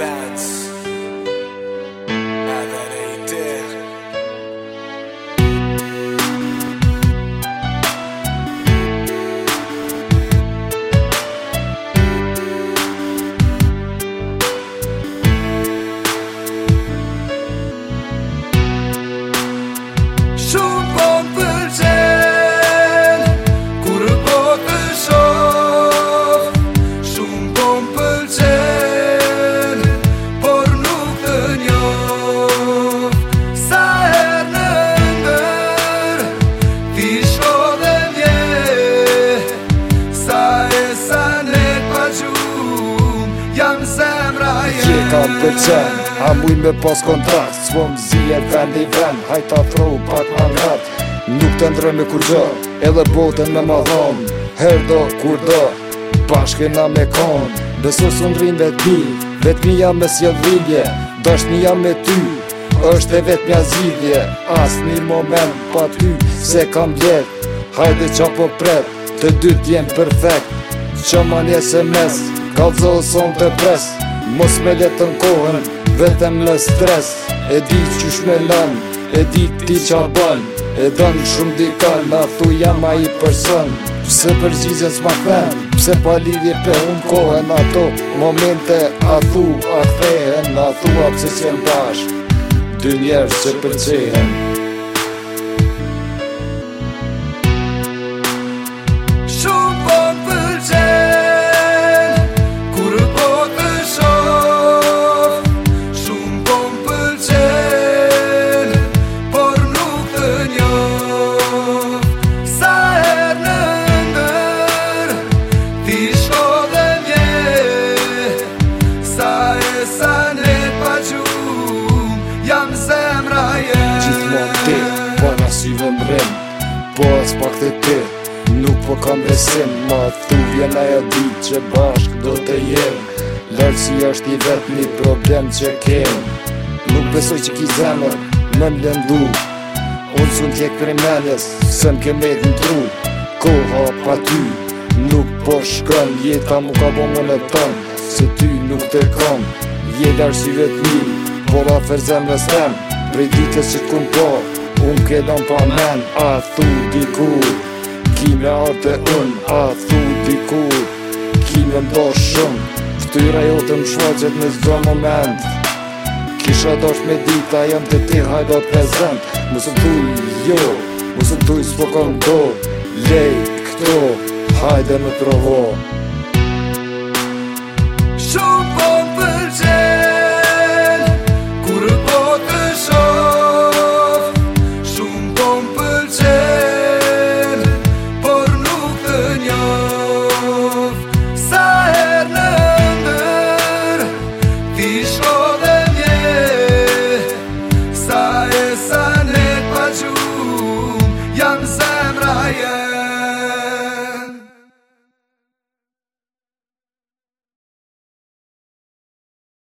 bands. Now that ain't dead. kanë për qenë A muj me pas kontrast Svo më zi e vend i vend Hajta throu pak ma vrat Nuk të ndrej me kur gjë, Edhe botën me ma dhon Her do kur do na me kon Beso së ndrin rinve ty Vet jam me sjedh vidje me ty është e vet një azidje As një moment pa ty Se kam vjet Hajde qa po Të dy jenë perfekt Qa ma njes e mes Kalzo son të presë Mos me dhe të nkohën, vetëm lë stres E di që shme e di ti qa bën E dënë shumë dikën, a thu jam a i përsën Pse përgjizës ma këmën, pse pa lidhje për unë kohën Ato momente a thu a këthehen, a thu a pëse qenë bashkë Dy njerës që përcehen, Po as pak të ti Nuk po kam besim Ma thu vjen ajo di që bashk do të jem Lërësi është i vet një problem që kem Nuk besoj që ki zemër Më më lëndu Unë sun tjek për menes Se më ke me dhën tru Koha pa ty Nuk po shkën Jeta mu ka bo më në tëm Se ty nuk të kam Je lërësi vet një Po la fër zemrës tem Prej ditës që t'kun parë po, Unë ke do në pa men, a thu di ku Kime arte unë, a thu di ku Kime ndo shumë Këtyra jo të më shfaqet në zdo moment Kisha do shme dita Jem të ti hajdo prezent pezem Musë të duj jo, musë të duj s'po do Lej këto, hajde me provo